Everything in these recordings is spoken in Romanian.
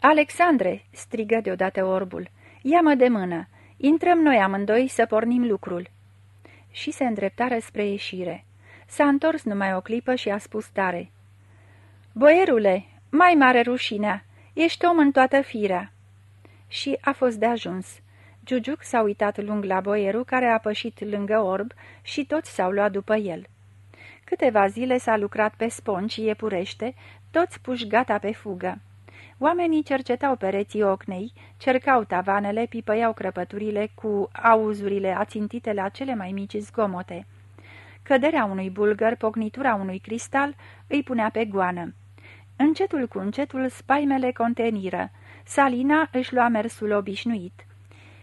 Alexandre!" strigă deodată orbul. Ia-mă de mână! Intrăm noi amândoi să pornim lucrul." Și se îndreptară spre ieșire. S-a întors numai o clipă și a spus tare. Boierule, mai mare rușinea! Ești om în toată firea!" Și a fost de ajuns. Giugiuc s-a uitat lung la boierul care a pășit lângă orb și toți s-au luat după el. Câteva zile s-a lucrat pe sponci iepurește, toți puși gata pe fugă. Oamenii cercetau pereții ocnei, cercau tavanele, pipăiau crăpăturile cu auzurile ațintite la cele mai mici zgomote. Căderea unui bulgăr, pocnitura unui cristal, îi punea pe goană. Încetul cu încetul spaimele conteniră. Salina își lua mersul obișnuit.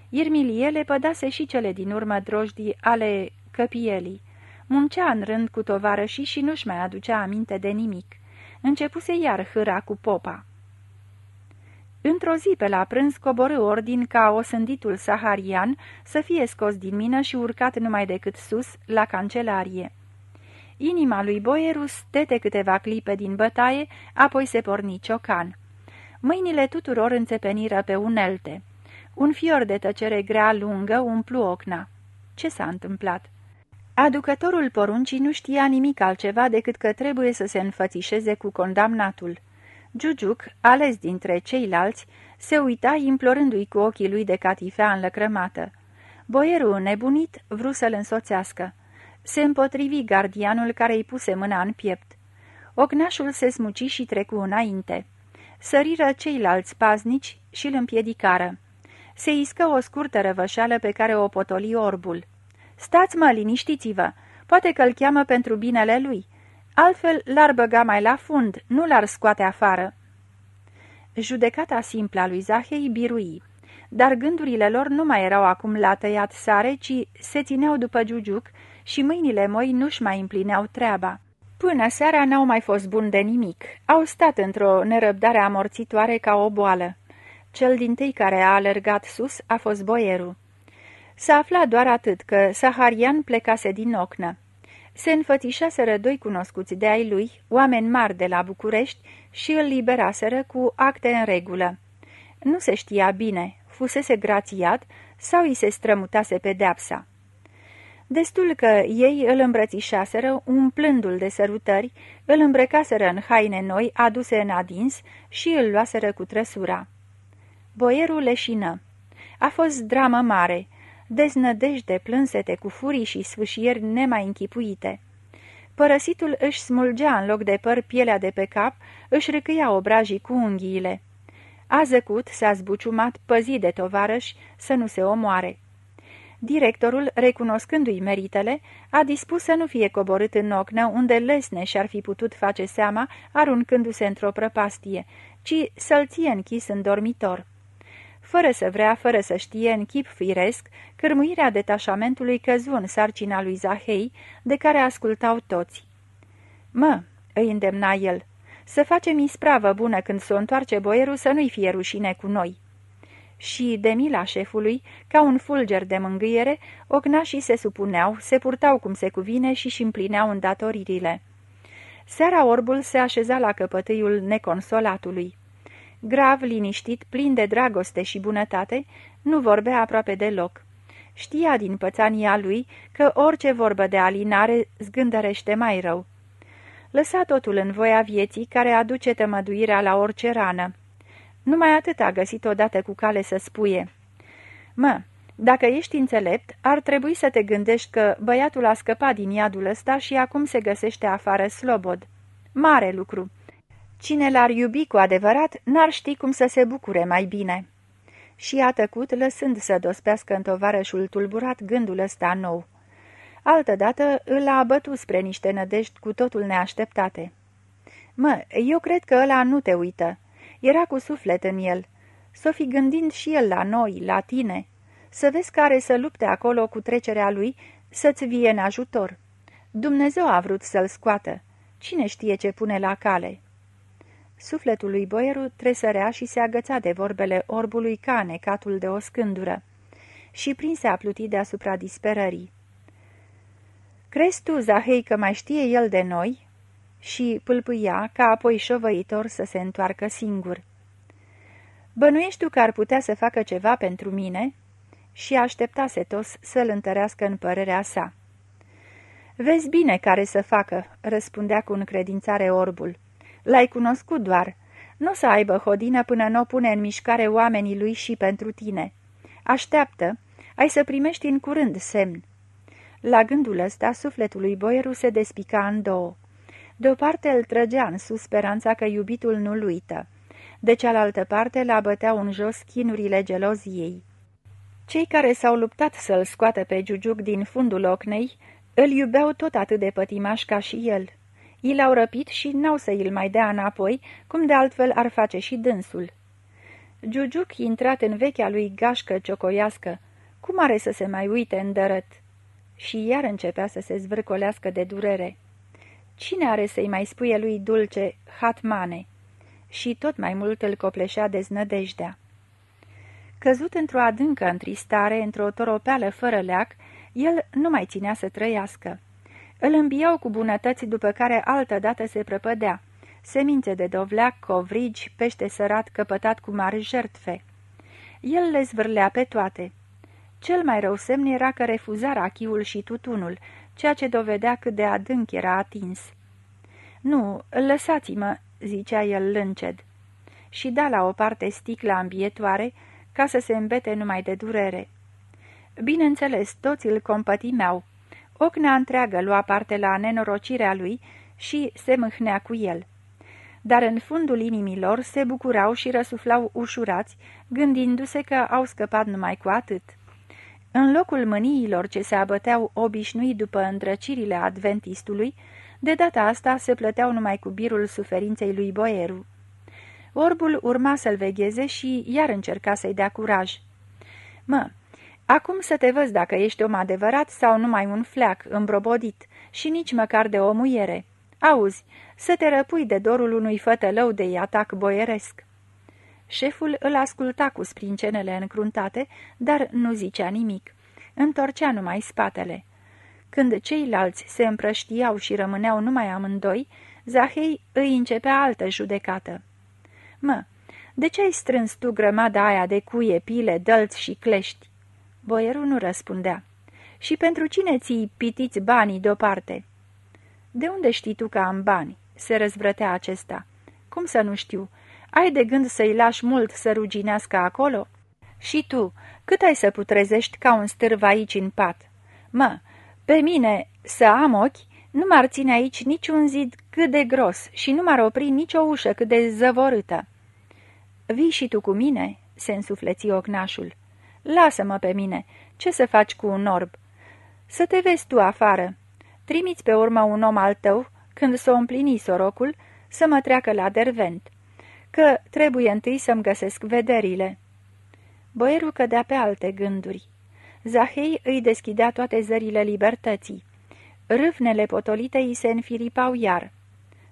Irmilie le pădase și cele din urmă drojdii ale căpielii. Muncea în rând cu tovarășii și nu-și mai aducea aminte de nimic. Începuse iar hâra cu popa. Într-o zi pe la prânz coborâ ordin ca osânditul saharian să fie scos din mină și urcat numai decât sus, la cancelarie. Inima lui Boierus stete câteva clipe din bătaie, apoi se porni ciocan. Mâinile tuturor înțepeniră pe unelte. Un fior de tăcere grea lungă umplu ocna. Ce s-a întâmplat? Aducătorul poruncii nu știa nimic altceva decât că trebuie să se înfățișeze cu condamnatul. Giugiuc, ales dintre ceilalți, se uita implorându-i cu ochii lui de catifea înlăcrămată. Boierul nebunit vrut să-l însoțească. Se împotrivi gardianul care îi puse mâna în piept. Ognașul se smuci și trecu înainte. Săriră ceilalți paznici și îl împiedicară. Se iscă o scurtă răvășeală pe care o potoli orbul. Stați mă, liniștiți-vă! Poate că îl cheamă pentru binele lui. Altfel l-ar băga mai la fund, nu l-ar scoate afară. Judecata simplă a lui Zahei birui, dar gândurile lor nu mai erau acum la tăiat sare, ci se țineau după giugiuc și mâinile moi nu-și mai împlineau treaba. Până seara n-au mai fost buni de nimic. Au stat într-o nerăbdare amorțitoare ca o boală. Cel din tâi care a alergat sus a fost boierul. S-a aflat doar atât că Saharian plecase din ocnă. Se înfățișaseră doi cunoscuți de ai lui, oameni mari de la București, și îl liberaseră cu acte în regulă. Nu se știa bine, fusese grațiat sau îi se strămutase pedeapsa. Destul că ei îl îmbrățișaseră, umplându-l de sărutări, îl îmbrăcaseră în haine noi, aduse în adins și îl luaseră cu trăsura. Boierul leșină. A fost dramă mare, deznădejde, plânsete cu furii și sfâșieri nemai închipuite. Părăsitul își smulgea în loc de păr pielea de pe cap, își râcâia obrajii cu unghiile. A zăcut, s-a zbuciumat, păzit de tovarăși, să nu se omoare. Directorul, recunoscându-i meritele, a dispus să nu fie coborât în ocnă unde lesne și-ar fi putut face seama aruncându-se într-o prăpastie, ci să-l ție închis în dormitor. Fără să vrea, fără să știe, în chip firesc, cârmuirea detașamentului căzu în sarcina lui Zahei, de care ascultau toți. Mă, îi îndemna el, să facem ispravă bună când s-o întoarce boierul să nu-i fie rușine cu noi. Și, de mila șefului, ca un fulger de mângâiere, ognașii se supuneau, se purtau cum se cuvine și-și împlineau îndatoririle. Seara orbul se așeza la căpătâiul neconsolatului. Grav, liniștit, plin de dragoste și bunătate, nu vorbea aproape deloc. Știa din pățania lui că orice vorbă de alinare zgândărește mai rău. Lăsa totul în voia vieții care aduce tămăduirea la orice rană. Numai atât a găsit odată cu cale să spuie. Mă, dacă ești înțelept, ar trebui să te gândești că băiatul a scăpat din iadul ăsta și acum se găsește afară slobod. Mare lucru! Cine l-ar iubi cu adevărat, n-ar ști cum să se bucure mai bine. Și a tăcut, lăsând să dospească în tovarășul tulburat gândul ăsta nou. Altădată îl a bătut spre niște nădejdi cu totul neașteptate. Mă, eu cred că ăla nu te uită. Era cu suflet în el. S-o fi gândind și el la noi, la tine. Să vezi care să lupte acolo cu trecerea lui, să-ți vie în ajutor. Dumnezeu a vrut să-l scoată. Cine știe ce pune la cale?" Sufletul lui Boieru tresărea și se agăța de vorbele orbului ca necatul de o scândură și prinse a pluti deasupra disperării. Crezi tu, Zahei, că mai știe el de noi?" și pâlpâia ca apoi șovăitor să se întoarcă singur. Bănuiești tu că ar putea să facă ceva pentru mine?" Și aștepta setos să-l întărească în părerea sa. Vezi bine care să facă," răspundea cu încredințare orbul. L-ai cunoscut doar. Nu o să aibă hodină până nu o pune în mișcare oamenii lui și pentru tine. Așteaptă, ai să primești în curând semn." La gândul ăsta, sufletul lui Boieru se despica în două. De o parte îl trăgea în sus speranța că iubitul nu-l uită. De cealaltă parte la băteau în jos chinurile geloziei. Cei care s-au luptat să-l scoată pe Giugiuc din fundul ocnei îl iubeau tot atât de pătimaș ca și el. I l-au răpit și n-au să îl mai dea înapoi, cum de altfel ar face și dânsul. Giugiuc, intrat în vechea lui gașcă ciocoiască, cum are să se mai uite în dărăt? Și iar începea să se zvârcolească de durere. Cine are să-i mai spuie lui dulce, hatmane? Și tot mai mult îl copleșea deznădejdea. Căzut într-o adâncă întristare, într-o toropeală fără leac, el nu mai ținea să trăiască. Îl îmbiau cu bunătăți după care altădată se prăpădea. Semințe de dovleac, covrigi, pește sărat căpătat cu mari jertfe. El le zvârlea pe toate. Cel mai rău semn era că refuza rachiul și tutunul, ceea ce dovedea cât de adânc era atins. Nu, lăsați-mă," zicea el lânced. Și da la o parte sticla ambietoare, ca să se îmbete numai de durere. Bineînțeles, toți îl compătimeau. Ocna întreagă lua parte la nenorocirea lui și se mâhnea cu el. Dar în fundul inimilor se bucurau și răsuflau ușurați, gândindu-se că au scăpat numai cu atât. În locul mâniilor ce se abăteau obișnuit după îndrăcirile adventistului, de data asta se plăteau numai cu birul suferinței lui Boieru. Orbul urma să-l vegheze și iar încerca să-i dea curaj. Mă, acum să te văz dacă ești om adevărat sau numai un fleac îmbrobodit și nici măcar de o muiere. Auzi, să te răpui de dorul unui fătălău de atac boieresc. Șeful îl asculta cu sprincenele încruntate, dar nu zicea nimic. Întorcea numai spatele. Când ceilalți se împrăștiau și rămâneau numai amândoi, Zahei îi începea altă judecată. Mă, de ce ai strâns tu grămada aia de cuie, pile, dălți și clești?" Boierul nu răspundea. Și pentru cine ții pitiți banii deoparte?" De unde știi tu că am bani?" se răzvrătea acesta. Cum să nu știu? Ai de gând să-i lași mult să ruginească acolo?" Și tu, cât ai să putrezești ca un stârv aici în pat?" Mă, pe mine, să am ochi, nu m-ar ține aici niciun zid cât de gros și nu m-ar opri nicio ușă cât de zăvorâtă. Vii și tu cu mine?" se însufleți ocnașul. Lasă-mă pe mine. Ce să faci cu un orb?" Să te vezi tu afară. Trimiți pe urmă un om al tău, când s-o împlini sorocul, să mă treacă la dervent, că trebuie întâi să-mi găsesc vederile." Boierul cădea pe alte gânduri. Zahei îi deschidea toate zările libertății. Râvnele potolite îi se înfiripau iar.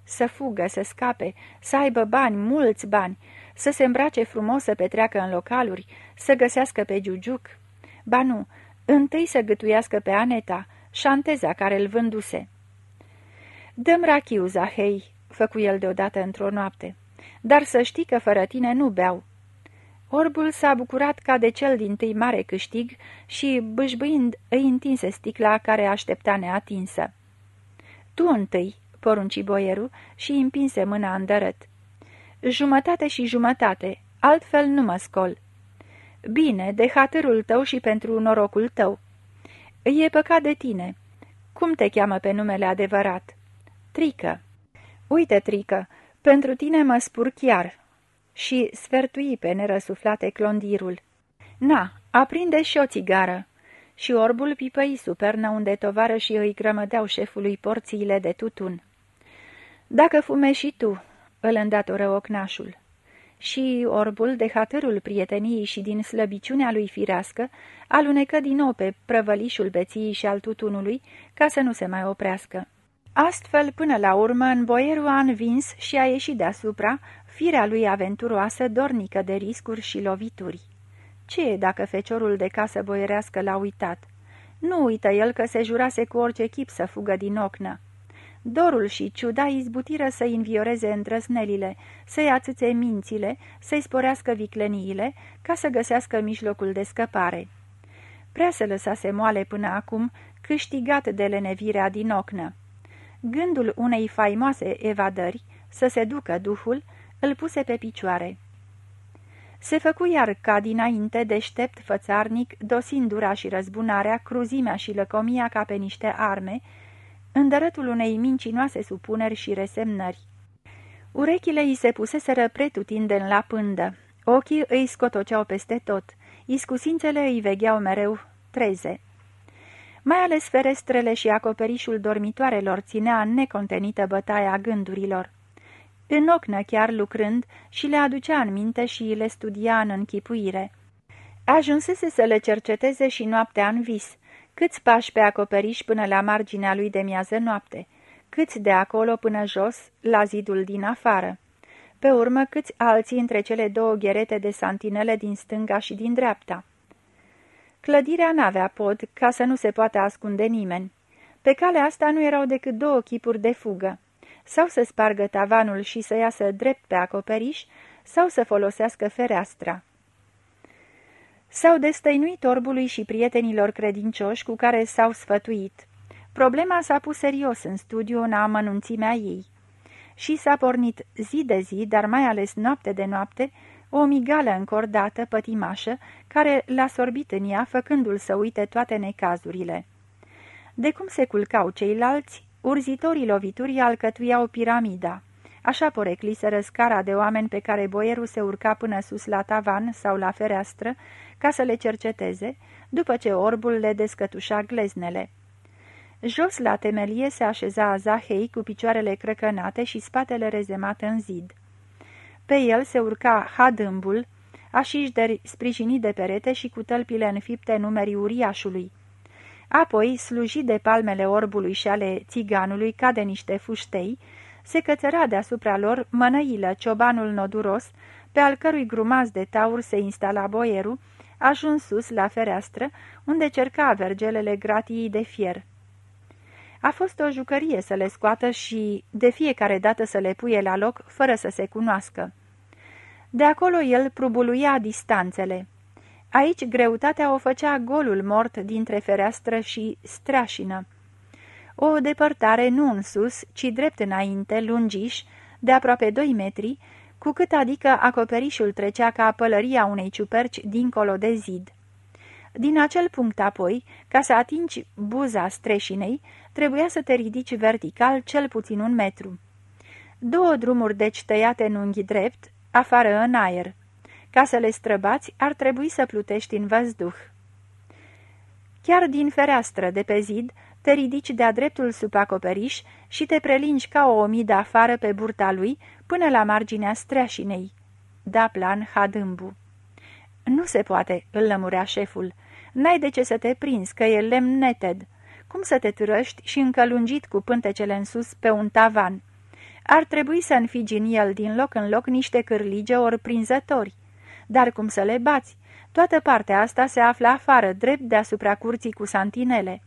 Să fugă, să scape, să aibă bani, mulți bani, să se îmbrace frumos să petreacă în localuri, să găsească pe Giugiuc. Ba nu, întâi să gătuiască pe Aneta, șanteza care îl vânduse. Dăm rachiu, Zahei, făcu el deodată într-o noapte, dar să știi că fără tine nu beau. Orbul s-a bucurat ca de cel din tâi mare câștig și, bâșbâind, îi întinse sticla care aștepta neatinsă. Tu întâi, porunci boierul și împinse mâna în dărât. Jumătate și jumătate, altfel nu mă scol. Bine, de hatărul tău și pentru norocul tău. E păcat de tine. Cum te cheamă pe numele adevărat? Trică. Uite, Trică, pentru tine mă spur chiar. Și sfertui pe nerăsuflate clondirul. Na, aprinde și o țigară. Și orbul pipăi supernă unde tovară și îi grămădeau șefului porțiile de tutun. Dacă fume și tu, îl îndatoră ocnașul. Și orbul, de hatărul prieteniei și din slăbiciunea lui firească, alunecă din nou pe prăvălișul beției și al tutunului, ca să nu se mai oprească. Astfel, până la urmă, în boierul a învins și a ieșit deasupra firea lui aventuroasă, dornică de riscuri și lovituri. Ce e dacă feciorul de casă boierească l-a uitat? Nu uită el că se jurase cu orice chip să fugă din ocnă. Dorul și ciuda izbutiră să-i învioreze îndrăznelile, să-i ațâțe mințile, să-i sporească vicleniile, ca să găsească mijlocul de scăpare. Prea se lăsase moale până acum, câștigat de lenevirea din ocnă. Gândul unei faimoase evadări, să se ducă duhul, îl puse pe picioare. Se făcu iar ca dinainte deștept fățarnic, dosind dura și răzbunarea, cruzimea și lăcomia ca pe niște arme, îndărătul unei mincinoase supuneri și resemnări. Urechile îi se puseseră pretutindeni la pândă, ochii îi scotoceau peste tot, iscusințele îi vegheau mereu treze. Mai ales ferestrele și acoperișul dormitoarelor ținea necontenită bătaia gândurilor. În ocnă chiar lucrând și le aducea în minte și le studia în închipuire. Ajunsese să le cerceteze și noaptea în vis, câți pași pe acoperiș până la marginea lui de miază noapte, câți de acolo până jos, la zidul din afară. Pe urmă, câți alții între cele două gherete de santinele din stânga și din dreapta. Clădirea n-avea pod, ca să nu se poată ascunde nimeni. Pe calea asta nu erau decât două chipuri de fugă. Sau să spargă tavanul și să iasă drept pe acoperiș, sau să folosească fereastra. S-au destăinuit orbului și prietenilor credincioși cu care s-au sfătuit. Problema s-a pus serios în studiu în amănunțimea ei. Și s-a pornit zi de zi, dar mai ales noapte de noapte, o migală încordată, pătimașă, care l-a sorbit în ea, făcându-l să uite toate necazurile. De cum se culcau ceilalți, urzitorii loviturii alcătuiau piramida. Așa porecliseră scara de oameni pe care boierul se urca până sus la tavan sau la fereastră, ca să le cerceteze, după ce orbul le descătușa gleznele. Jos la temelie se așeza Zahei cu picioarele crăcănate și spatele rezemat în zid. Pe el se urca hadâmbul, așișderi sprijinit de perete și cu tălpile înfipte numerii uriașului. Apoi, slujit de palmele orbului și ale țiganului ca de niște fuștei, se cățăra deasupra lor mănăilă ciobanul noduros, pe al cărui grumaz de taur se instala boierul, ajuns sus la fereastră, unde cerca vergelele gratii de fier. A fost o jucărie să le scoată și de fiecare dată să le puie la loc, fără să se cunoască. De acolo el prubuluia distanțele. Aici greutatea o făcea golul mort dintre fereastră și streașină. O depărtare nu în sus, ci drept înainte, lungiș, de aproape doi metri, cu cât adică acoperișul trecea ca pălăria unei ciuperci dincolo de zid. Din acel punct apoi, ca să atingi buza streșinei, trebuia să te ridici vertical cel puțin un metru. Două drumuri deci tăiate în unghi drept, afară în aer. Ca să le străbați, ar trebui să plutești în văzduh. Chiar din fereastră de pe zid, te ridici de-a dreptul sub acoperiș și te prelingi ca o omidă afară pe burta lui până la marginea streașinei. Da plan Hadâmbu. Nu se poate, îl lămurea șeful. N-ai de ce să te prinzi, că e lemn neted. Cum să te târăști și încălungit cu pântecele în sus pe un tavan? Ar trebui să înfigi în el din loc în loc niște cârlige ori prinzători. Dar cum să le bați? Toată partea asta se află afară, drept deasupra curții cu santinele.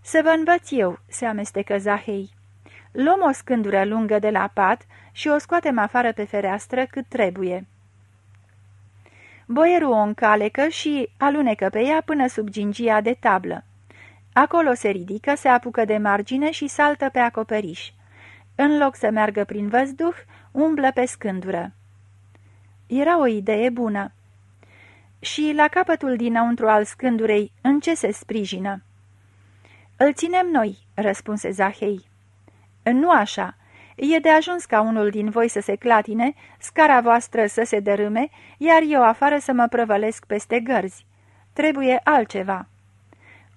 Să vă învăț eu," se amestecă Zahei. Luăm o scândură lungă de la pat și o scoatem afară pe fereastră cât trebuie." Boierul o încalecă și alunecă pe ea până sub gingia de tablă. Acolo se ridică, se apucă de margine și saltă pe acoperiș. În loc să meargă prin văzduh, umblă pe scândură. Era o idee bună. Și la capătul dinăuntru al scândurei, în ce se sprijină? Îl ținem noi," răspunse Zahei. Nu așa. E de ajuns ca unul din voi să se clatine, scara voastră să se dărâme, iar eu afară să mă prăvălesc peste gărzi. Trebuie altceva."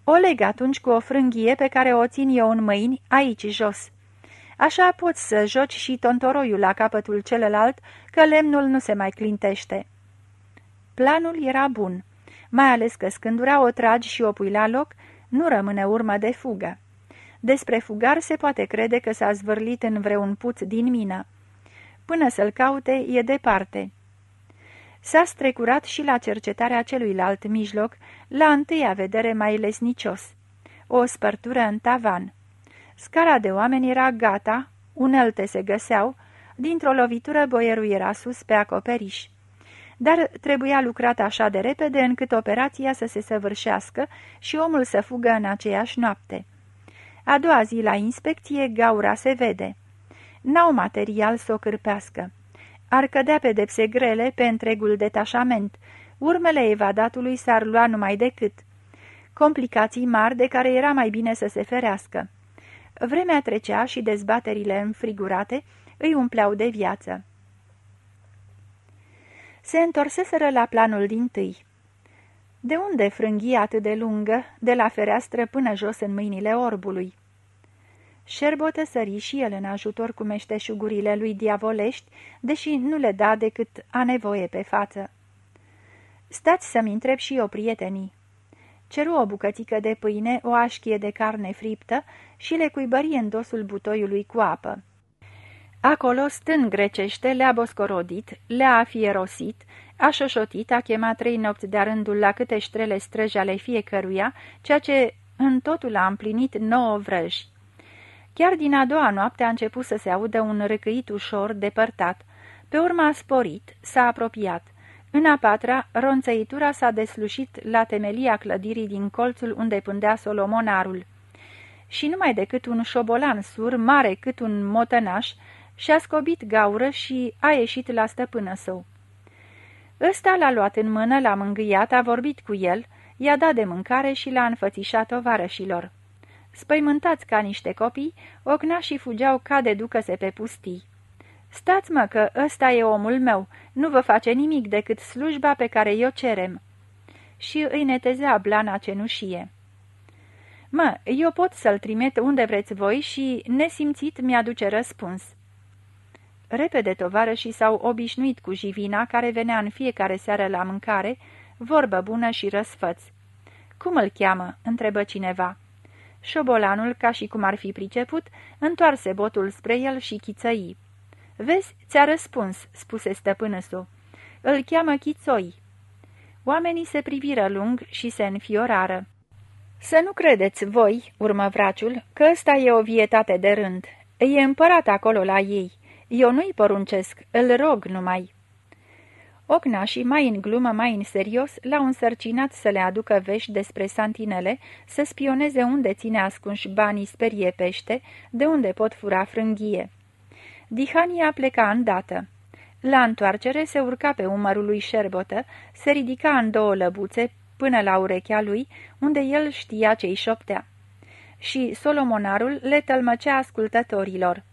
O leg atunci cu o frânghie pe care o țin eu în mâini, aici jos. Așa poți să joci și tontoroiul la capătul celălalt, că lemnul nu se mai clintește." Planul era bun, mai ales că scândura o tragi și o pui la loc, nu rămâne urmă de fugă. Despre fugar se poate crede că s-a zvârlit în vreun puț din mină. Până să-l caute, e departe. S-a strecurat și la cercetarea celuilalt mijloc, la întâia vedere mai lesnicios. O spărtură în tavan. Scara de oameni era gata, unelte se găseau, dintr-o lovitură boierul era sus pe acoperiș. Dar trebuia lucrat așa de repede încât operația să se săvârșească și omul să fugă în aceeași noapte. A doua zi la inspecție, gaura se vede. N-au material să o cârpească. Ar cădea pedepse grele pe întregul detașament. Urmele evadatului s-ar lua numai decât. Complicații mari de care era mai bine să se ferească. Vremea trecea și dezbaterile înfrigurate îi umpleau de viață. Se întorseseră la planul din tâi. De unde frânghia atât de lungă, de la fereastră până jos în mâinile orbului? Șerbotă sări și el în ajutor cu meșteșugurile lui diavolești, deși nu le da decât a nevoie pe față. Stați să-mi întreb și eu, prietenii. Ceru o bucățică de pâine, o așchie de carne friptă și le cuibări în dosul butoiului cu apă. Acolo, stând grecește, le-a boscorodit, le-a afierosit, a șoșotit, a chemat trei nopți de rândul la câte ștrele străji ale fiecăruia, ceea ce în totul a împlinit nouă vrăji. Chiar din a doua noapte a început să se audă un răcăit ușor, depărtat. Pe urmă a sporit, s-a apropiat. În a patra, ronțăitura s-a deslușit la temelia clădirii din colțul unde pândea Solomonarul. Și numai decât un șobolan sur, mare cât un motănaș, și-a scobit gaură și a ieșit la stăpână său. Ăsta l-a luat în mână, l-a mângâiat, a vorbit cu el, i-a dat de mâncare și l-a înfățișat tovarășilor. Spăimântați ca niște copii, ocnașii fugeau ca de ducă-se pe pustii. Stați mă că ăsta e omul meu, nu vă face nimic decât slujba pe care eu cerem." Și îi netezea blana cenușie. Mă, eu pot să-l trimit unde vreți voi și, nesimțit, mi-aduce răspuns." Repede tovarășii s-au obișnuit cu jivina care venea în fiecare seară la mâncare, vorbă bună și răsfăț. Cum îl cheamă?" întrebă cineva. Șobolanul, ca și cum ar fi priceput, întoarse botul spre el și chițăi. Vezi, ți-a răspuns," spuse stăpânăsul. Îl cheamă Chițoi." Oamenii se priviră lung și se înfiorară. Să nu credeți voi," urmă vraciul, că ăsta e o vietate de rând. E împărat acolo la ei. Eu nu-i poruncesc, îl rog numai." Ocnașii, mai în glumă, mai în serios, l-au însărcinat să le aducă vești despre santinele, să spioneze unde ține ascunși banii sperie pește, de unde pot fura frânghie. Dihania pleca îndată. La întoarcere se urca pe umărul lui șerbotă, se ridica în două lăbuțe până la urechea lui, unde el știa ce-i șoptea. Și Solomonarul le tălmăcea ascultătorilor.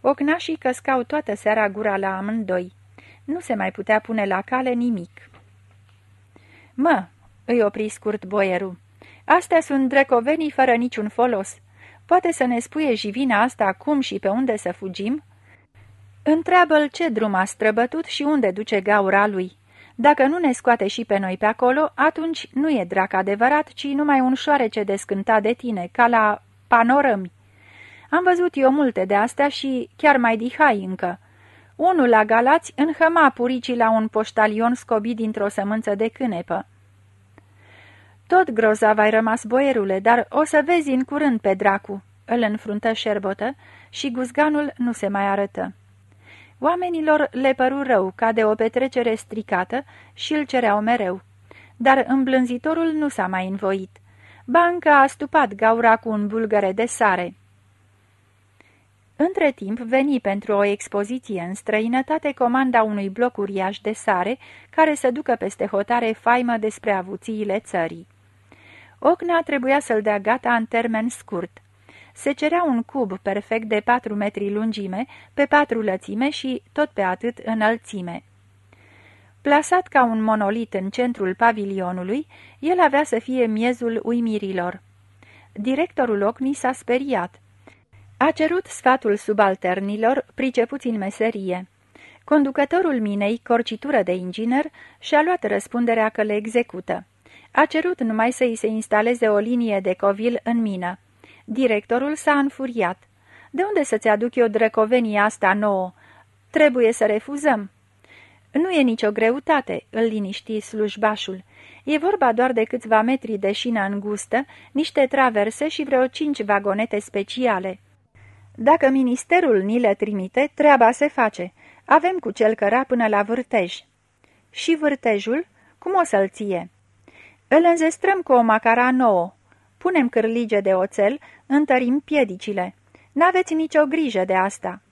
Ocnașii căscau toată seara gura la amândoi. Nu se mai putea pune la cale nimic. Mă, îi opri scurt boierul, astea sunt drecovenii fără niciun folos. Poate să ne spuie jivina asta cum și pe unde să fugim?" Întreabă-l ce drum a străbătut și unde duce gaura lui. Dacă nu ne scoate și pe noi pe acolo, atunci nu e drac adevărat, ci numai un șoarece descântat de tine, ca la panorămi. Am văzut eu multe de astea și chiar mai dihai încă. Unul la Galați înhăma puricii la un poștalion scobit dintr-o sămânță de cânepă. Tot grozav ai rămas, boierule, dar o să vezi în curând pe dracu, îl înfruntă șerbotă și guzganul nu se mai arătă. Oamenilor le păru rău ca de o petrecere stricată și îl cereau mereu. Dar îmblânzitorul nu s-a mai învoit. Banca a stupat gaura cu un bulgăre de sare. Între timp veni pentru o expoziție în străinătate comanda unui bloc uriaș de sare care să ducă peste hotare faimă despre avuțiile țării. Ocna trebuia să-l dea gata în termen scurt. Se cerea un cub perfect de patru metri lungime, pe patru lățime și tot pe atât înălțime. Plasat ca un monolit în centrul pavilionului, el avea să fie miezul uimirilor. Directorul Ocni s-a speriat. A cerut sfatul subalternilor, pricepuți în meserie. Conducătorul minei, corcitură de inginer, și-a luat răspunderea că le execută. A cerut numai să-i se instaleze o linie de covil în mină. Directorul s-a înfuriat. De unde să-ți aduc eu drăcovenia asta nouă? Trebuie să refuzăm." Nu e nicio greutate," îl liniști slujbașul. E vorba doar de câțiva metri de șină îngustă, niște traverse și vreo cinci vagonete speciale." Dacă ministerul ni le trimite, treaba se face. Avem cu cel căra până la vârtej." Și vârtejul? Cum o să-l ție?" Îl înzestrăm cu o macara nouă. Punem cârlige de oțel, întărim piedicile. N-aveți nicio grijă de asta."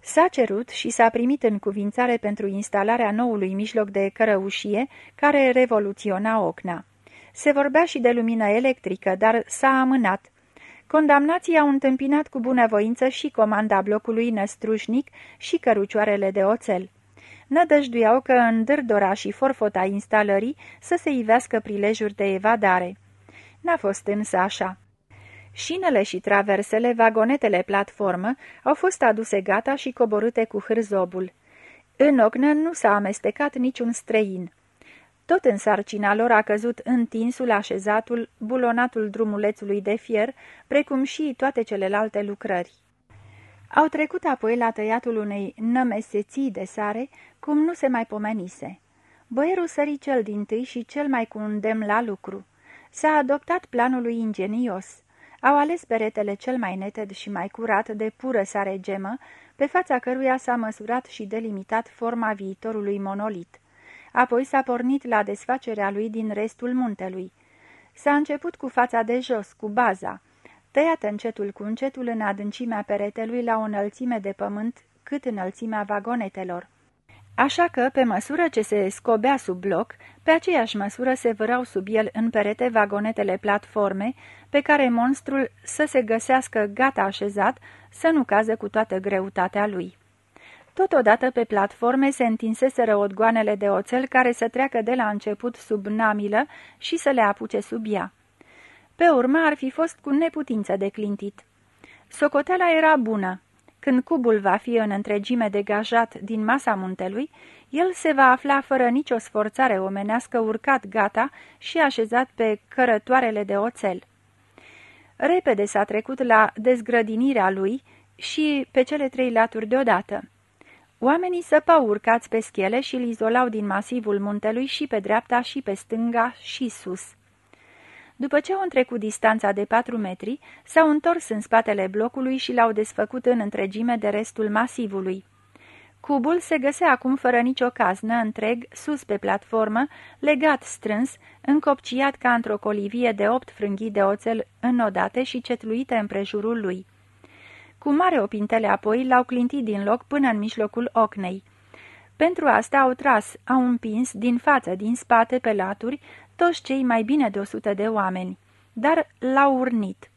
S-a cerut și s-a primit în cuvințare pentru instalarea noului mijloc de cărăușie care revoluționa ocna. Se vorbea și de lumină electrică, dar s-a amânat. Condamnații au întâmpinat cu bunăvoință și comanda blocului năstrușnic și cărucioarele de oțel. Nădăjduiau că în dârdora și forfota instalării să se ivească prilejuri de evadare. N-a fost însă așa. Șinele și traversele, vagonetele platformă, au fost aduse gata și coborâte cu hârzobul. În ognă nu s-a amestecat niciun străin. Tot în sarcina lor a căzut întinsul, așezatul, bulonatul drumulețului de fier, precum și toate celelalte lucrări. Au trecut apoi la tăiatul unei nămeseții de sare, cum nu se mai pomenise. Băierul sări cel din tâi și cel mai cu un demn la lucru. S-a adoptat planul lui ingenios. Au ales peretele cel mai neted și mai curat de pură sare gemă, pe fața căruia s-a măsurat și delimitat forma viitorului monolit. Apoi s-a pornit la desfacerea lui din restul muntelui. S-a început cu fața de jos, cu baza, tăiat încetul cu încetul în adâncimea peretelui la o înălțime de pământ cât înălțimea vagonetelor. Așa că, pe măsură ce se scobea sub bloc, pe aceeași măsură se vărau sub el în perete vagonetele platforme, pe care monstrul să se găsească gata așezat, să nu caze cu toată greutatea lui. Totodată pe platforme se întinseseră odgoanele de oțel care să treacă de la început sub namilă și să le apuce sub ea. Pe urmă ar fi fost cu neputință de clintit. Socoteala era bună. Când cubul va fi în întregime degajat din masa muntelui, el se va afla fără nicio sforțare omenească urcat gata și așezat pe cărătoarele de oțel. Repede s-a trecut la dezgrădinirea lui și pe cele trei laturi deodată. Oamenii săpau urcați pe schele și îl izolau din masivul muntelui și pe dreapta și pe stânga și sus. După ce au întrecut distanța de patru metri, s-au întors în spatele blocului și l-au desfăcut în întregime de restul masivului. Cubul se găsea acum fără nicio caznă, întreg, sus pe platformă, legat strâns, încopciat ca într-o colivie de opt frânghii de oțel înodate și cetluite împrejurul lui. Cu mare opintele apoi l-au clintit din loc până în mijlocul ocnei. Pentru asta au tras, au împins, din față, din spate, pe laturi, toți cei mai bine de o sută de oameni, dar l-au urnit.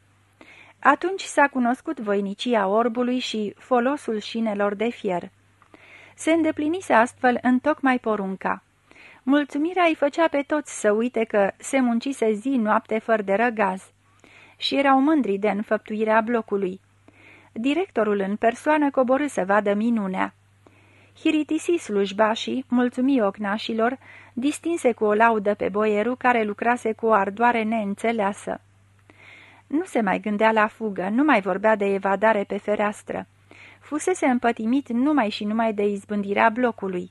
Atunci s-a cunoscut voinicia orbului și folosul șinelor de fier. Se îndeplinise astfel în tocmai porunca. Mulțumirea îi făcea pe toți să uite că se muncise zi-noapte fără de răgaz. Și erau mândri de înfăptuirea blocului. Directorul în persoană coborâ să vadă minunea. Hiritisi slujbașii, mulțumi ocnașilor, distinse cu o laudă pe boierul care lucrase cu o ardoare neînțeleasă. Nu se mai gândea la fugă, nu mai vorbea de evadare pe fereastră. Fusese împătimit numai și numai de izbândirea blocului.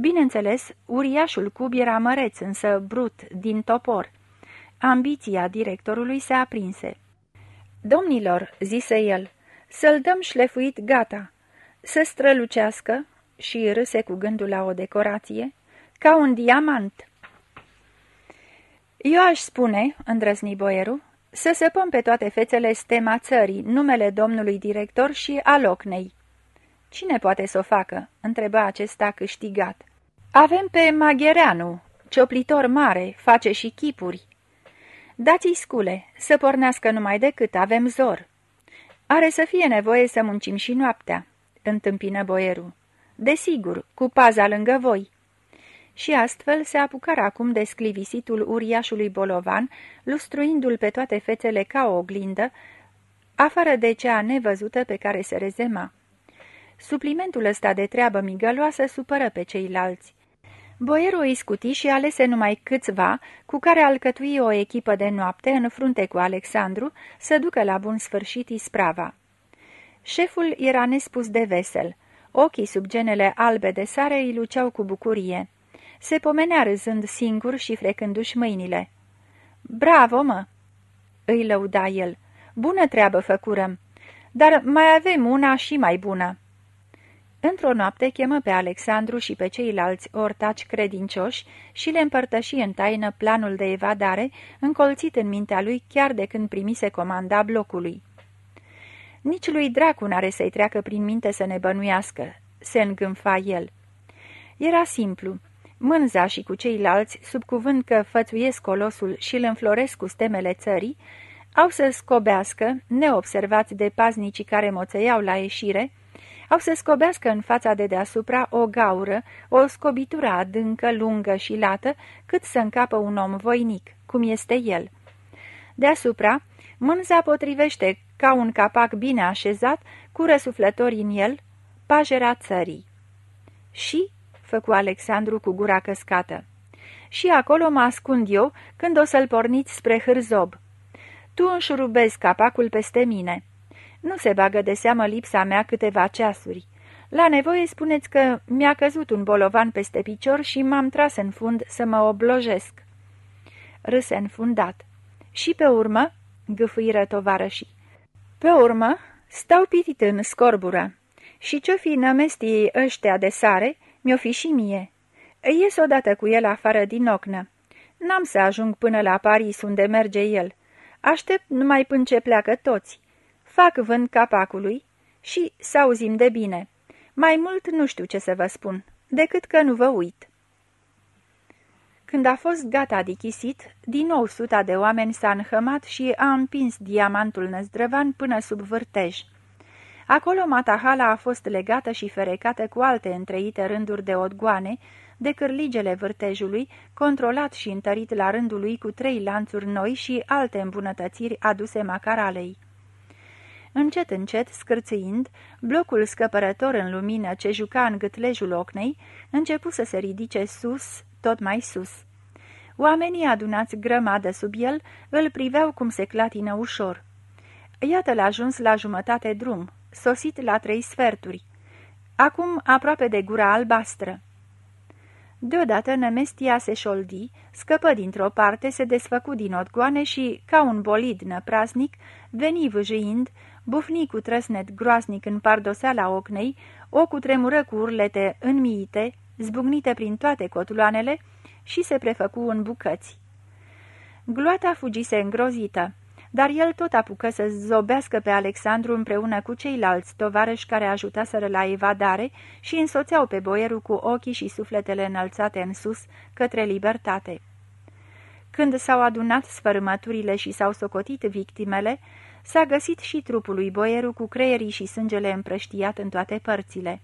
Bineînțeles, uriașul cub era măreț, însă brut, din topor. Ambiția directorului se aprinse. Domnilor, zise el, să-l dăm șlefuit gata, să strălucească, și râse cu gândul la o decorație, ca un diamant. Eu aș spune, îndrăzni boierul, să săpăm pe toate fețele stema țării, numele domnului director și al ocnei. Cine poate să o facă?" întreba acesta câștigat. Avem pe Maghereanu, cioplitor mare, face și chipuri." Dați-i scule, să pornească numai decât avem zor." Are să fie nevoie să muncim și noaptea," întâmpină boierul. Desigur, cu paza lângă voi." Și astfel se apucară acum de sclivisitul uriașului bolovan, lustruindu-l pe toate fețele ca o oglindă, afară de cea nevăzută pe care se rezema. Suplimentul ăsta de treabă migăloasă supără pe ceilalți. Boierul îi scuti și alese numai câțiva, cu care alcătui o echipă de noapte în frunte cu Alexandru, să ducă la bun sfârșit isprava. Șeful era nespus de vesel. Ochii sub genele albe de sare îi luceau cu bucurie. Se pomenea râzând singur și frecându-și mâinile. Bravo, mă!" îi lăuda el. Bună treabă făcurăm, dar mai avem una și mai bună." Într-o noapte chemă pe Alexandru și pe ceilalți ortaci credincioși și le împărtăși în taină planul de evadare, încolțit în mintea lui chiar de când primise comanda blocului. Nici lui Dracu n-are să-i treacă prin minte să ne bănuiască, se îngânfa el. Era simplu. Mânza și cu ceilalți, sub cuvânt că fățuiesc colosul și îl înfloresc cu stemele țării, au să scobească, neobservați de paznicii care moțăiau la ieșire, au să scobească în fața de deasupra o gaură, o scobitură adâncă, lungă și lată, cât să încapă un om voinic, cum este el. Deasupra, mânza potrivește ca un capac bine așezat, cu răsuflători în el, pajera țării. Și, făcu Alexandru cu gura căscată, și acolo mă ascund eu când o să-l porniți spre hârzob. Tu înșurubezi capacul peste mine. Nu se bagă de seamă lipsa mea câteva ceasuri. La nevoie spuneți că mi-a căzut un bolovan peste picior și m-am tras în fund să mă oblojesc. Râse înfundat. Și pe urmă, gâfâiră tovarășii. Pe urmă, stau pitit în scorbură. Și ce-o fi nămestii ăștia de sare, mi-o fi și mie. Ies odată cu el afară din ocnă. N-am să ajung până la Paris, unde merge el. Aștept numai până ce pleacă toți. Fac vânt capacului și să auzim de bine. Mai mult nu știu ce să vă spun, decât că nu vă uit. Când a fost gata dichisit, din nou suta de oameni s-a înhămat și a împins diamantul năzdrăvan până sub vârtej. Acolo Matahala a fost legată și ferecată cu alte întreite rânduri de odgoane, de cârligele vârtejului, controlat și întărit la rândul lui cu trei lanțuri noi și alte îmbunătățiri aduse macaralei. Încet, încet, scârțâind, blocul scăpărător în lumină ce juca în gâtlejul ocnei, începu să se ridice sus, tot mai sus. Oamenii adunați grămadă sub el îl priveau cum se clatină ușor. Iată-l ajuns la jumătate drum, sosit la trei sferturi. Acum aproape de gura albastră. Deodată nămestia se șoldi, scăpă dintr-o parte, se desfăcu din odgoane și, ca un bolid năprasnic, veni vâjâind, bufni cu trăsnet groasnic în pardoseala ocnei, o cutremură cu urlete înmiite, zbucnite prin toate cotuloanele și se prefăcu în bucăți. Gloata fugise îngrozită, dar el tot apucă să zobească pe Alexandru împreună cu ceilalți tovarăși care ajutaseră la evadare și însoțeau pe boierul cu ochii și sufletele înălțate în sus către libertate. Când s-au adunat sfărâmăturile și s-au socotit victimele, s-a găsit și trupul lui boierul cu creierii și sângele împrăștiat în toate părțile.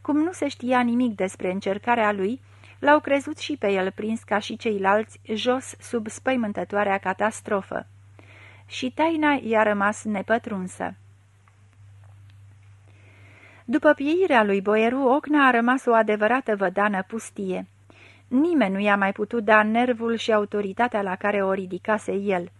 Cum nu se știa nimic despre încercarea lui, l-au crezut și pe el prins ca și ceilalți jos sub spăimântătoarea catastrofă. Și taina i-a rămas nepătrunsă. După pieirea lui Boieru, Ocna a rămas o adevărată vădană pustie. Nimeni nu i-a mai putut da nervul și autoritatea la care o ridicase el.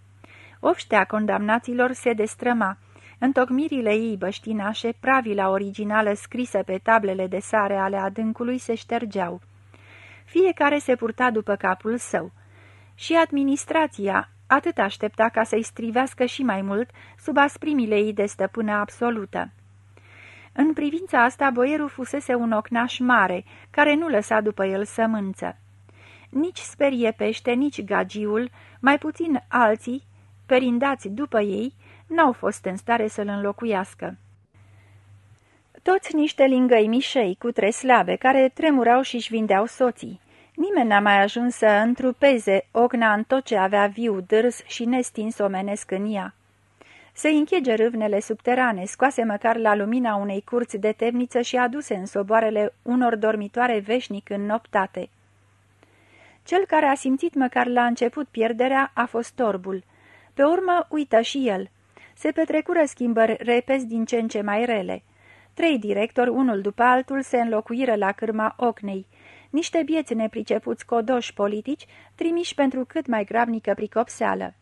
Obștea condamnaților se destrăma, Întocmirile ei băștinașe, pravila originală scrisă pe tablele de sare ale adâncului se ștergeau. Fiecare se purta după capul său. Și administrația atât aștepta ca să-i strivească și mai mult sub asprimile ei de stăpână absolută. În privința asta, boierul fusese un ocnaș mare, care nu lăsa după el sămânță. Nici sperie pește, nici gagiul, mai puțin alții, perindați după ei, n-au fost în stare să-l înlocuiască. Toți niște lingăi mișei cu slabe, care tremurau și-și vindeau soții. Nimeni n-a mai ajuns să întrupeze ogna în tot ce avea viu, dârs și nestins omenesc în ea. Se închege râvnele subterane, scoase măcar la lumina unei curți de temniță și aduse în soboarele unor dormitoare veșnic înnoptate. Cel care a simțit măcar la început pierderea a fost torbul. Pe urmă uită și el – se petrecură schimbări repezi din ce în ce mai rele. Trei directori, unul după altul, se înlocuiră la cârma Ocnei. Niște bieți nepricepuți codoși politici, trimiși pentru cât mai grabnică pricopseală.